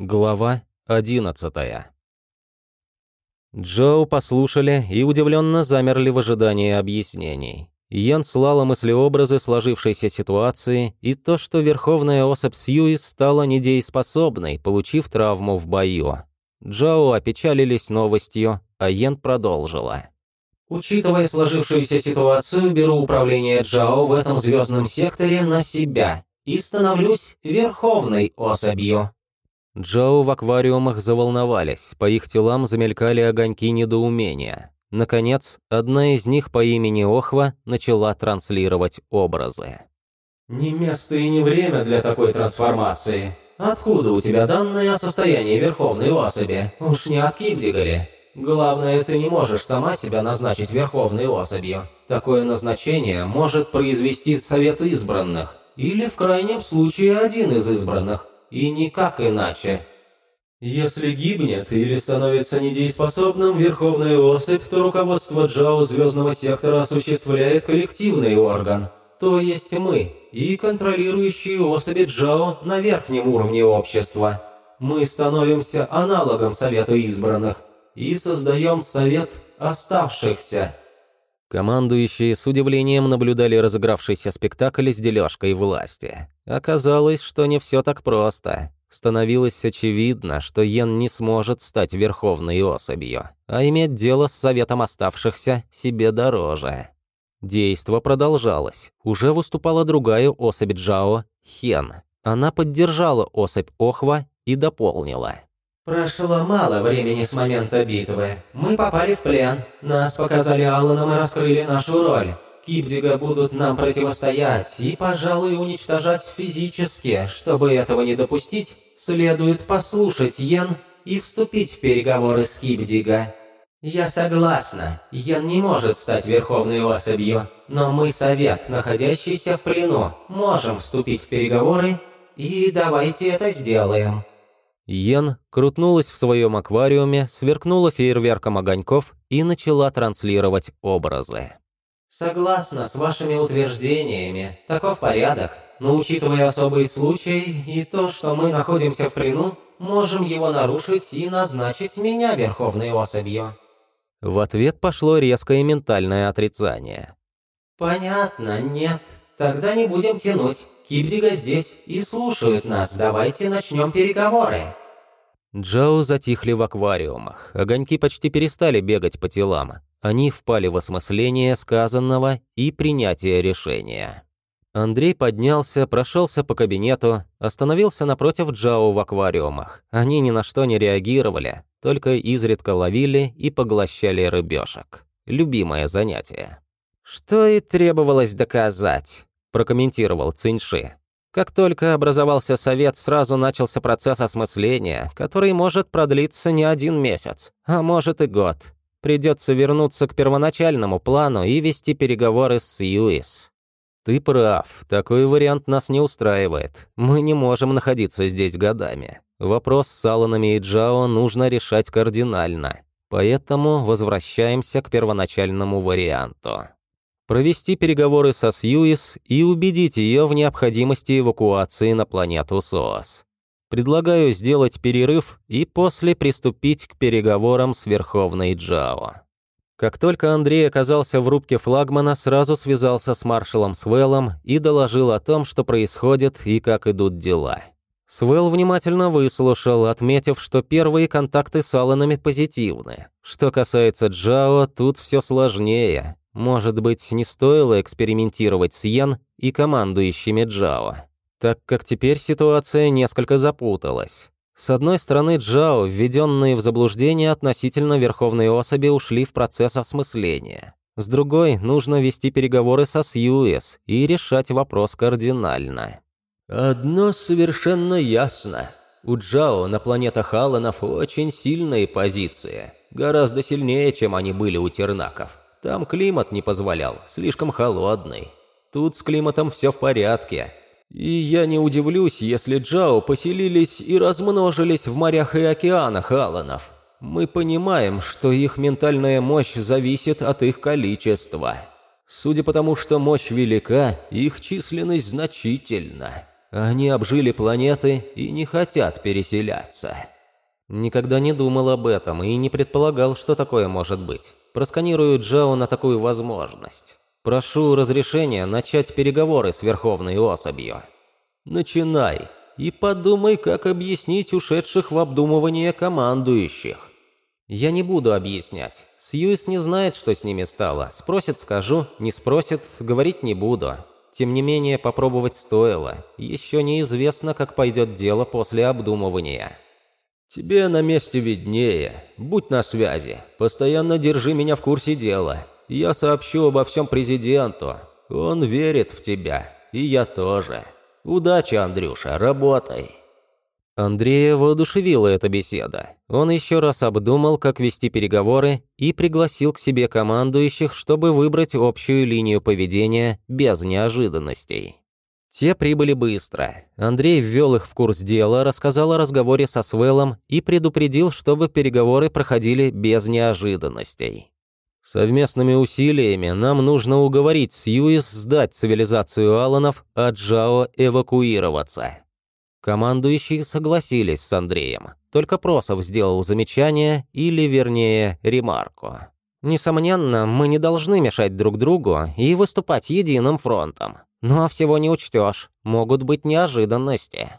Глава 11 Джоу послушали и удивленно замерли в ожидании объяснений. Йен слала мыслеобразы сложившейся ситуации и то, что верховная особь Сьюис стала недееспособной, получив травму в бою. Джоу опечалились новостью, а Йен продолжила. Учитывая сложившуюся ситуацию, беру управление Джао в этом звездном секторе на себя и становлюсь верховной особью. Джоу в аквариумах заволновались, по их телам замелькали огоньки недоумения. Наконец, одна из них по имени Охва начала транслировать образы. «Не место и не время для такой трансформации. Откуда у тебя данные о состоянии Верховной Особи? Уж не от Кипдигари. Главное, ты не можешь сама себя назначить Верховной Особью. Такое назначение может произвести Совет Избранных, или в крайнем случае один из избранных, и никак иначе. Если гибнет или становится недееспособным Верховная Особь, то руководство Джао Звездного Сектора осуществляет коллективный орган, то есть мы, и контролирующие особи Джао на верхнем уровне общества. Мы становимся аналогом Совета Избранных и создаем Совет Оставшихся. Командующие с удивлением наблюдали разыгравшийся спектакль с дележкой власти. Оказалось, что не все так просто. Становилось очевидно, что Йен не сможет стать верховной особью, а иметь дело с советом оставшихся себе дороже. Действо продолжалось. Уже выступала другая особь Джао, Хен. Она поддержала особь Охва и дополнила. «Прошло мало времени с момента битвы. Мы попали в плен. Нас показали Алланом и раскрыли нашу роль. Кипдига будут нам противостоять и, пожалуй, уничтожать физически. Чтобы этого не допустить, следует послушать Йен и вступить в переговоры с Кипдига. Я согласна, Йен не может стать верховной особью, но мы, совет, находящийся в плену, можем вступить в переговоры, и давайте это сделаем. Йен крутнулась в своем аквариуме, сверкнула фейерверком огоньков и начала транслировать образы. Согласна с вашими утверждениями. Таков порядок. Но учитывая особый случай и то, что мы находимся в плену, можем его нарушить и назначить меня верховной особью. В ответ пошло резкое ментальное отрицание. Понятно, нет. Тогда не будем тянуть. Кибдига здесь и слушают нас. Давайте начнем переговоры. Джоу затихли в аквариумах. Огоньки почти перестали бегать по телам. Они впали в осмысление сказанного и принятие решения. Андрей поднялся, прошелся по кабинету, остановился напротив Джао в аквариумах. Они ни на что не реагировали, только изредка ловили и поглощали рыбешек. Любимое занятие. «Что и требовалось доказать», – прокомментировал Циньши. Как только образовался совет, сразу начался процесс осмысления, который может продлиться не один месяц, а может и год. Придется вернуться к первоначальному плану и вести переговоры с Сьюис. Ты прав, такой вариант нас не устраивает. Мы не можем находиться здесь годами. Вопрос с Алланами и Джао нужно решать кардинально. Поэтому возвращаемся к первоначальному варианту. Провести переговоры со Сьюис и убедить ее в необходимости эвакуации на планету СОС. Предлагаю сделать перерыв и после приступить к переговорам с Верховной Джао. Как только Андрей оказался в рубке флагмана, сразу связался с маршалом Свеллом и доложил о том, что происходит и как идут дела. Свел внимательно выслушал, отметив, что первые контакты с Алланами позитивны. Что касается Джао, тут все сложнее. Может быть, не стоило экспериментировать с Йен и командующими Джао так как теперь ситуация несколько запуталась. С одной стороны, Джао, введенные в заблуждение относительно Верховной Особи, ушли в процесс осмысления. С другой, нужно вести переговоры со Сьюэс и решать вопрос кардинально. «Одно совершенно ясно. У Джао на планетах Алланов очень сильные позиции. Гораздо сильнее, чем они были у Тернаков. Там климат не позволял, слишком холодный. Тут с климатом все в порядке. И я не удивлюсь, если Джао поселились и размножились в морях и океанах Аланов. Мы понимаем, что их ментальная мощь зависит от их количества. Судя по тому, что мощь велика, их численность значительна. Они обжили планеты и не хотят переселяться. Никогда не думал об этом и не предполагал, что такое может быть. Просканирую Джао на такую возможность. Прошу разрешения начать переговоры с Верховной Особью. Начинай. И подумай, как объяснить ушедших в обдумывание командующих. Я не буду объяснять. Сьюис не знает, что с ними стало. Спросит – скажу, не спросит – говорить не буду. Тем не менее, попробовать стоило. Еще неизвестно, как пойдет дело после обдумывания. Тебе на месте виднее. Будь на связи. Постоянно держи меня в курсе дела. Я сообщу обо всем президенту. Он верит в тебя. И я тоже. Удачи, Андрюша, работай. Андрея воодушевила эта беседа. Он еще раз обдумал, как вести переговоры, и пригласил к себе командующих, чтобы выбрать общую линию поведения без неожиданностей. Те прибыли быстро. Андрей ввел их в курс дела, рассказал о разговоре со Свеллом и предупредил, чтобы переговоры проходили без неожиданностей. Совместными усилиями нам нужно уговорить Сьюис сдать цивилизацию Аланов, а Джао эвакуироваться. Командующие согласились с Андреем. Только Просов сделал замечание, или, вернее, ремарку. Несомненно, мы не должны мешать друг другу и выступать единым фронтом. Но всего не учтешь, могут быть неожиданности.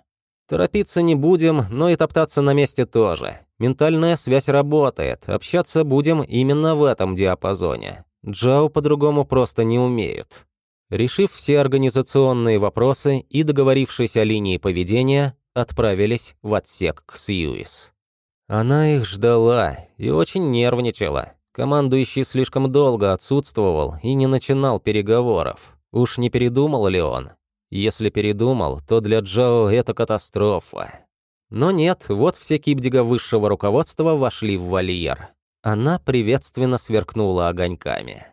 Торопиться не будем, но и топтаться на месте тоже. Ментальная связь работает, общаться будем именно в этом диапазоне. Джао по-другому просто не умеют. Решив все организационные вопросы и договорившись о линии поведения, отправились в отсек к Сьюис. Она их ждала и очень нервничала. Командующий слишком долго отсутствовал и не начинал переговоров. Уж не передумал ли он? Если передумал, то для Джао это катастрофа. Но нет, вот все кибдига высшего руководства вошли в вольер. Она приветственно сверкнула огоньками.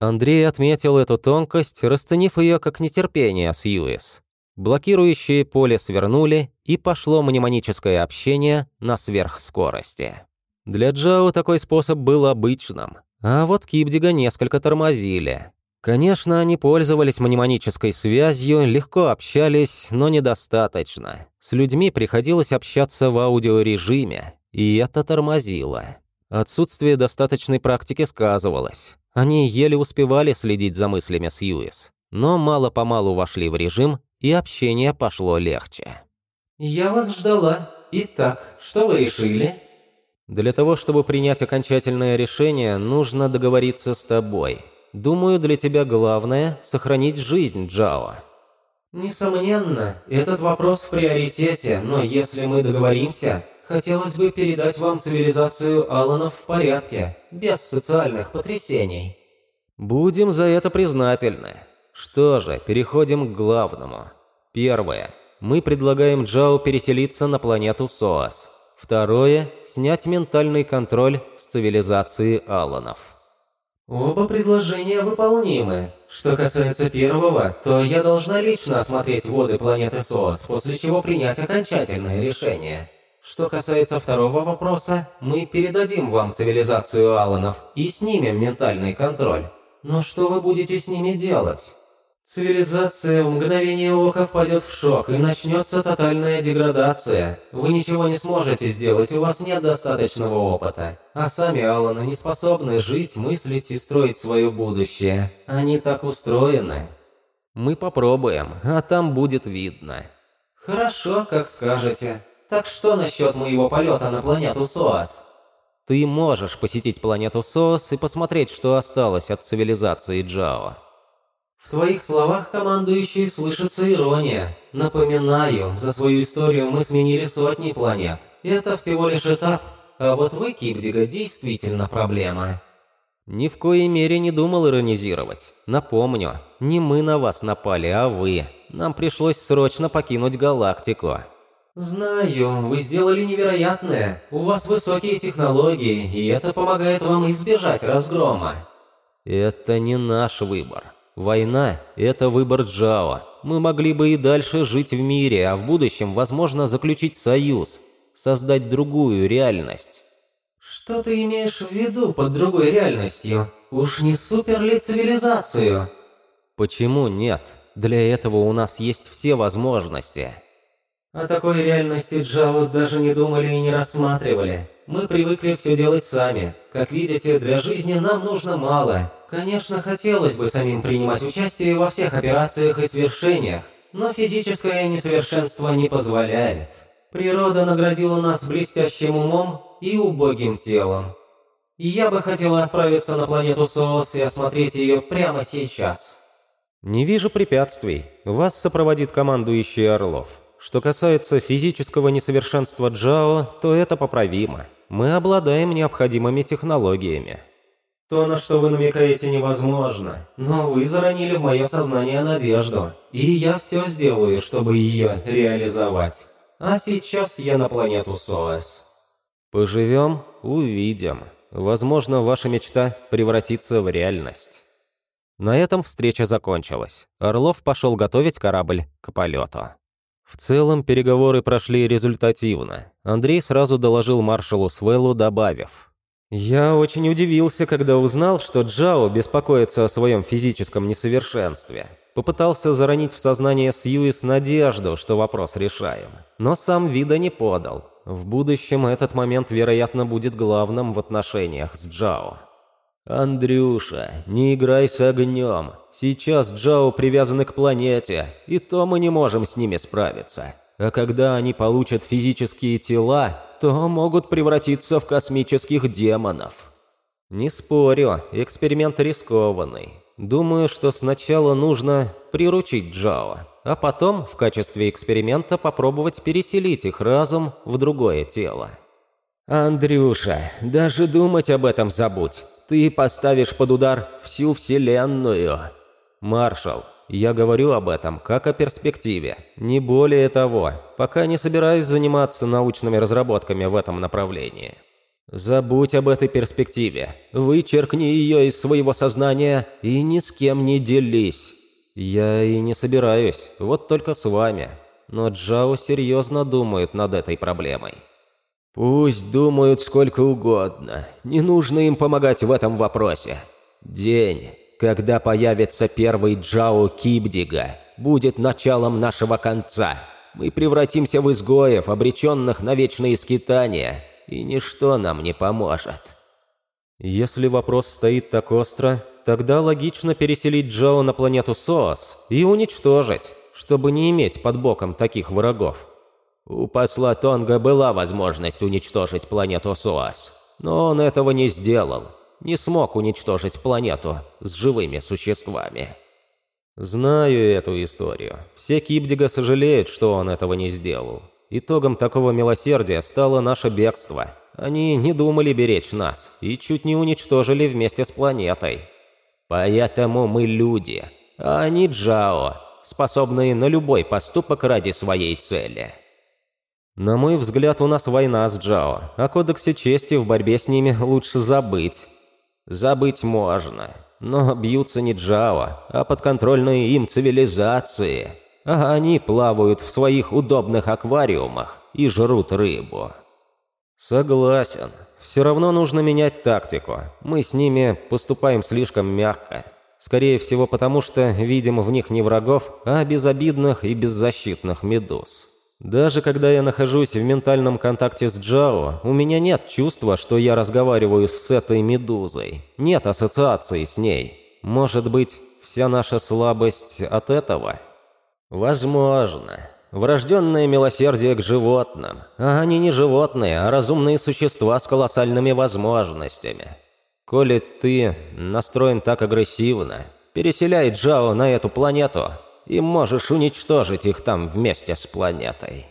Андрей отметил эту тонкость, расценив ее как нетерпение с Юэс. Блокирующие поле свернули, и пошло мнемоническое общение на сверхскорости. Для Джао такой способ был обычным, а вот Кибдига несколько тормозили. Конечно, они пользовались мнемонической связью, легко общались, но недостаточно. С людьми приходилось общаться в аудиорежиме, и это тормозило. Отсутствие достаточной практики сказывалось. Они еле успевали следить за мыслями Сьюис, но мало-помалу вошли в режим, и общение пошло легче. «Я вас ждала. Итак, что вы решили?» «Для того, чтобы принять окончательное решение, нужно договориться с тобой. Думаю, для тебя главное – сохранить жизнь Джао». «Несомненно, этот вопрос в приоритете, но если мы договоримся, Хотелось бы передать вам цивилизацию Аланов в порядке, без социальных потрясений». «Будем за это признательны. Что же, переходим к главному. Первое. Мы предлагаем Джао переселиться на планету Соас. Второе. Снять ментальный контроль с цивилизации Аланов». «Оба предложения выполнимы. Что касается первого, то я должна лично осмотреть воды планеты Соас, после чего принять окончательное решение». Что касается второго вопроса, мы передадим вам цивилизацию Аланов и снимем ментальный контроль. Но что вы будете с ними делать? Цивилизация в мгновение ока впадет в шок и начнется тотальная деградация. Вы ничего не сможете сделать, у вас нет достаточного опыта. А сами Аланы не способны жить, мыслить и строить свое будущее. Они так устроены. Мы попробуем, а там будет видно. Хорошо, как скажете. Так что насчет моего полета на планету Соас? Ты можешь посетить планету Соас и посмотреть, что осталось от цивилизации Джао. В твоих словах, командующий, слышится ирония. Напоминаю, за свою историю мы сменили сотни планет. Это всего лишь этап. А вот вы, Кибдига, действительно проблема. Ни в коей мере не думал иронизировать. Напомню, не мы на вас напали, а вы. Нам пришлось срочно покинуть галактику. «Знаю, вы сделали невероятное. У вас высокие технологии, и это помогает вам избежать разгрома». «Это не наш выбор. Война – это выбор Джао. Мы могли бы и дальше жить в мире, а в будущем, возможно, заключить союз, создать другую реальность». «Что ты имеешь в виду под другой реальностью? Уж не супер ли цивилизацию?» «Почему нет? Для этого у нас есть все возможности. О такой реальности Джао даже не думали и не рассматривали. Мы привыкли все делать сами. Как видите, для жизни нам нужно мало. Конечно, хотелось бы самим принимать участие во всех операциях и свершениях, но физическое несовершенство не позволяет. Природа наградила нас блестящим умом и убогим телом. И я бы хотела отправиться на планету Соос и осмотреть ее прямо сейчас. Не вижу препятствий. Вас сопроводит командующий Орлов. Что касается физического несовершенства Джао, то это поправимо. Мы обладаем необходимыми технологиями. То, на что вы намекаете, невозможно. Но вы заронили в мое сознание надежду. И я все сделаю, чтобы ее реализовать. А сейчас я на планету Соас. Поживем – увидим. Возможно, ваша мечта превратится в реальность. На этом встреча закончилась. Орлов пошел готовить корабль к полету. В целом переговоры прошли результативно. Андрей сразу доложил маршалу Свеллу, добавив. «Я очень удивился, когда узнал, что Джао беспокоится о своем физическом несовершенстве. Попытался заронить в сознание Сьюис надежду, что вопрос решаем. Но сам вида не подал. В будущем этот момент, вероятно, будет главным в отношениях с Джао. «Андрюша, не играй с огнем. Сейчас Джао привязаны к планете, и то мы не можем с ними справиться. А когда они получат физические тела, то могут превратиться в космических демонов». «Не спорю, эксперимент рискованный. Думаю, что сначала нужно приручить Джао, а потом в качестве эксперимента попробовать переселить их разум в другое тело». «Андрюша, даже думать об этом забудь ты поставишь под удар всю Вселенную. Маршал, я говорю об этом как о перспективе. Не более того, пока не собираюсь заниматься научными разработками в этом направлении. Забудь об этой перспективе. Вычеркни ее из своего сознания и ни с кем не делись. Я и не собираюсь, вот только с вами. Но Джао серьезно думает над этой проблемой. Пусть думают сколько угодно. Не нужно им помогать в этом вопросе. День, когда появится первый Джао Кибдига, будет началом нашего конца. Мы превратимся в изгоев, обреченных на вечные скитания, и ничто нам не поможет. Если вопрос стоит так остро, тогда логично переселить Джао на планету Соос и уничтожить, чтобы не иметь под боком таких врагов. У посла Тонга была возможность уничтожить планету Суас, но он этого не сделал, не смог уничтожить планету с живыми существами. Знаю эту историю. Все Кибдига сожалеют, что он этого не сделал. Итогом такого милосердия стало наше бегство. Они не думали беречь нас и чуть не уничтожили вместе с планетой. Поэтому мы люди, а они Джао, способные на любой поступок ради своей цели. На мой взгляд, у нас война с Джао. О кодексе чести в борьбе с ними лучше забыть. Забыть можно. Но бьются не Джао, а подконтрольные им цивилизации. А они плавают в своих удобных аквариумах и жрут рыбу. Согласен. Все равно нужно менять тактику. Мы с ними поступаем слишком мягко. Скорее всего потому, что видим в них не врагов, а безобидных и беззащитных медуз. Даже когда я нахожусь в ментальном контакте с Джао, у меня нет чувства, что я разговариваю с этой медузой. Нет ассоциации с ней. Может быть, вся наша слабость от этого? Возможно. Врожденное милосердие к животным. А они не животные, а разумные существа с колоссальными возможностями. Коли ты настроен так агрессивно, переселяй Джао на эту планету, и можешь уничтожить их там вместе с планетой».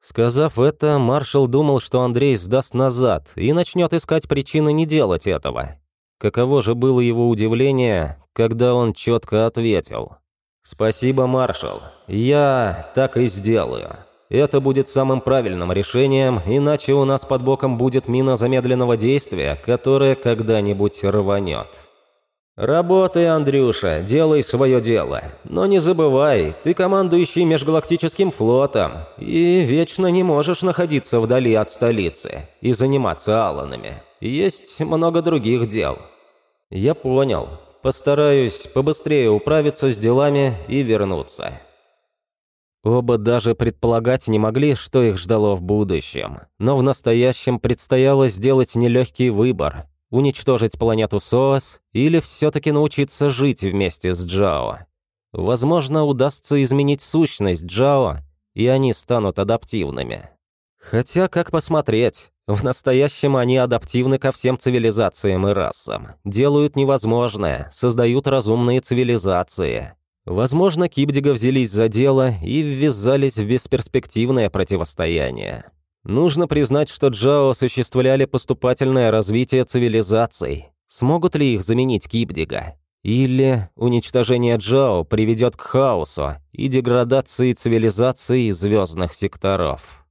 Сказав это, маршал думал, что Андрей сдаст назад и начнет искать причины не делать этого. Каково же было его удивление, когда он четко ответил. «Спасибо, маршал. Я так и сделаю. Это будет самым правильным решением, иначе у нас под боком будет мина замедленного действия, которая когда-нибудь рванет». «Работай, Андрюша, делай свое дело. Но не забывай, ты командующий межгалактическим флотом и вечно не можешь находиться вдали от столицы и заниматься аланами. Есть много других дел». «Я понял. Постараюсь побыстрее управиться с делами и вернуться». Оба даже предполагать не могли, что их ждало в будущем. Но в настоящем предстояло сделать нелегкий выбор – уничтожить планету Соас или все-таки научиться жить вместе с Джао. Возможно, удастся изменить сущность Джао, и они станут адаптивными. Хотя, как посмотреть, в настоящем они адаптивны ко всем цивилизациям и расам, делают невозможное, создают разумные цивилизации. Возможно, Кибдига взялись за дело и ввязались в бесперспективное противостояние. Нужно признать, что Джао осуществляли поступательное развитие цивилизаций. Смогут ли их заменить Кибдига? Или уничтожение Джао приведет к хаосу и деградации цивилизации звездных секторов?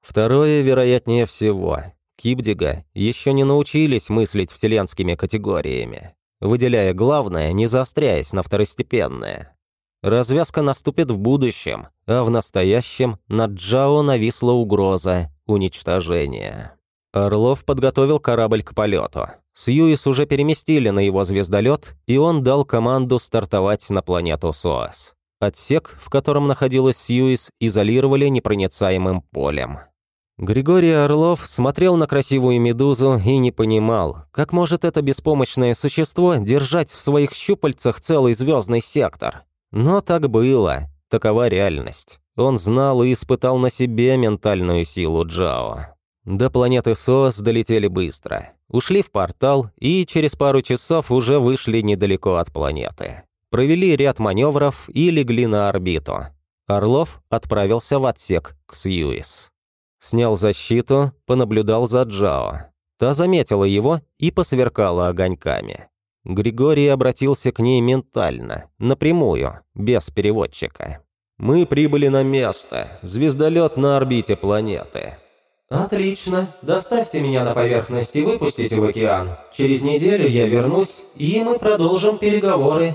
Второе, вероятнее всего. Кибдига еще не научились мыслить вселенскими категориями выделяя главное, не заостряясь на второстепенное. Развязка наступит в будущем, а в настоящем над Джао нависла угроза уничтожения. Орлов подготовил корабль к полету. Сьюис уже переместили на его звездолет, и он дал команду стартовать на планету Соас. Отсек, в котором находилась Сьюис, изолировали непроницаемым полем. Григорий Орлов смотрел на красивую медузу и не понимал, как может это беспомощное существо держать в своих щупальцах целый звездный сектор. Но так было, такова реальность. Он знал и испытал на себе ментальную силу Джао. До планеты СОС долетели быстро. Ушли в портал и через пару часов уже вышли недалеко от планеты. Провели ряд маневров и легли на орбиту. Орлов отправился в отсек к Сьюис. Снял защиту, понаблюдал за Джао. Та заметила его и посверкала огоньками. Григорий обратился к ней ментально, напрямую, без переводчика. «Мы прибыли на место. Звездолет на орбите планеты». «Отлично. Доставьте меня на поверхность и выпустите в океан. Через неделю я вернусь, и мы продолжим переговоры».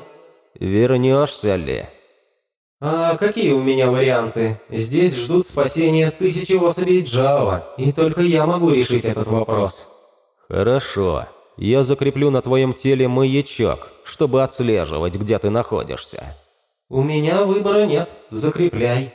«Вернешься ли?» «А какие у меня варианты? Здесь ждут спасения тысячи особей Джао, и только я могу решить этот вопрос». «Хорошо. Я закреплю на твоем теле маячок, чтобы отслеживать, где ты находишься». «У меня выбора нет. Закрепляй».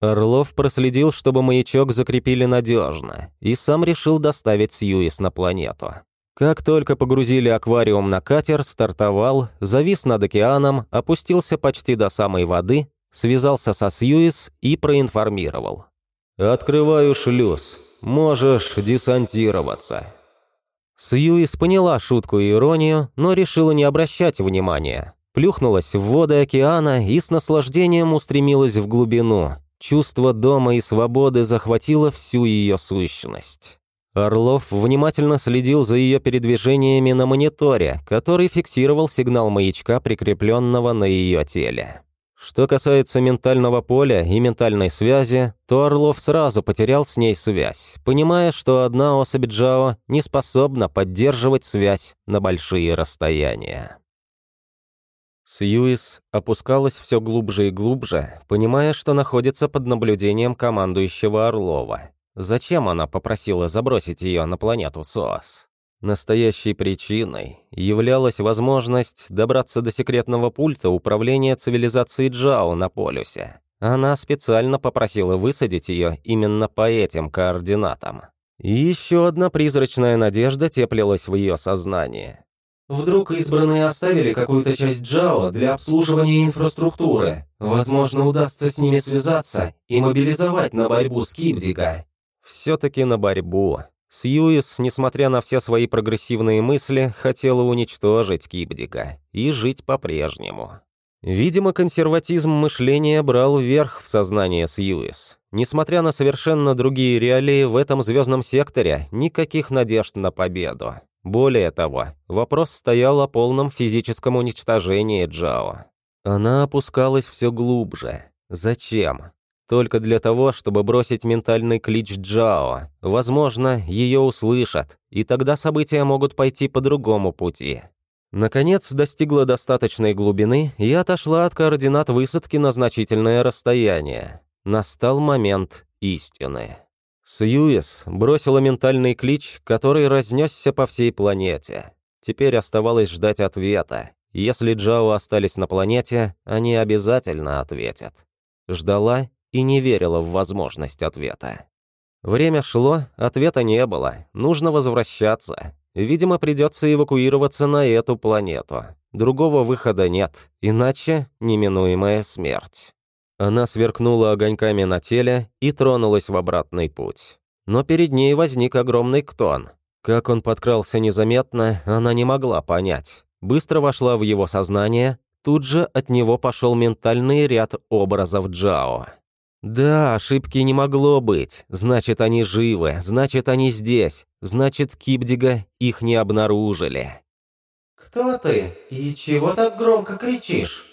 Орлов проследил, чтобы маячок закрепили надежно, и сам решил доставить Сьюис на планету. Как только погрузили аквариум на катер, стартовал, завис над океаном, опустился почти до самой воды, связался со Сьюис и проинформировал. «Открываю шлюз. Можешь десантироваться». Сьюис поняла шутку и иронию, но решила не обращать внимания. Плюхнулась в воды океана и с наслаждением устремилась в глубину. Чувство дома и свободы захватило всю ее сущность. Орлов внимательно следил за ее передвижениями на мониторе, который фиксировал сигнал маячка, прикрепленного на ее теле. Что касается ментального поля и ментальной связи, то Орлов сразу потерял с ней связь, понимая, что одна особь Джао не способна поддерживать связь на большие расстояния. Сьюис опускалась все глубже и глубже, понимая, что находится под наблюдением командующего Орлова. Зачем она попросила забросить ее на планету СОАС? Настоящей причиной являлась возможность добраться до секретного пульта управления цивилизацией Джао на полюсе. Она специально попросила высадить ее именно по этим координатам. И еще одна призрачная надежда теплилась в ее сознании. Вдруг избранные оставили какую-то часть Джао для обслуживания инфраструктуры. Возможно, удастся с ними связаться и мобилизовать на борьбу с Кибдига. Все-таки на борьбу. Сьюис, несмотря на все свои прогрессивные мысли, хотела уничтожить Кибдика и жить по-прежнему. Видимо, консерватизм мышления брал верх в сознании Сьюис. Несмотря на совершенно другие реалии, в этом звездном секторе никаких надежд на победу. Более того, вопрос стоял о полном физическом уничтожении Джао. Она опускалась все глубже. Зачем? Только для того, чтобы бросить ментальный клич Джао. Возможно, ее услышат, и тогда события могут пойти по другому пути. Наконец, достигла достаточной глубины и отошла от координат высадки на значительное расстояние. Настал момент истины. Сьюис бросила ментальный клич, который разнесся по всей планете. Теперь оставалось ждать ответа. Если Джао остались на планете, они обязательно ответят. Ждала и не верила в возможность ответа. Время шло, ответа не было, нужно возвращаться. Видимо, придется эвакуироваться на эту планету. Другого выхода нет, иначе неминуемая смерть. Она сверкнула огоньками на теле и тронулась в обратный путь. Но перед ней возник огромный ктон. Как он подкрался незаметно, она не могла понять. Быстро вошла в его сознание, тут же от него пошел ментальный ряд образов Джао. Да, ошибки не могло быть. Значит, они живы, значит, они здесь, значит, Кипдига их не обнаружили. «Кто ты? И чего так громко кричишь?»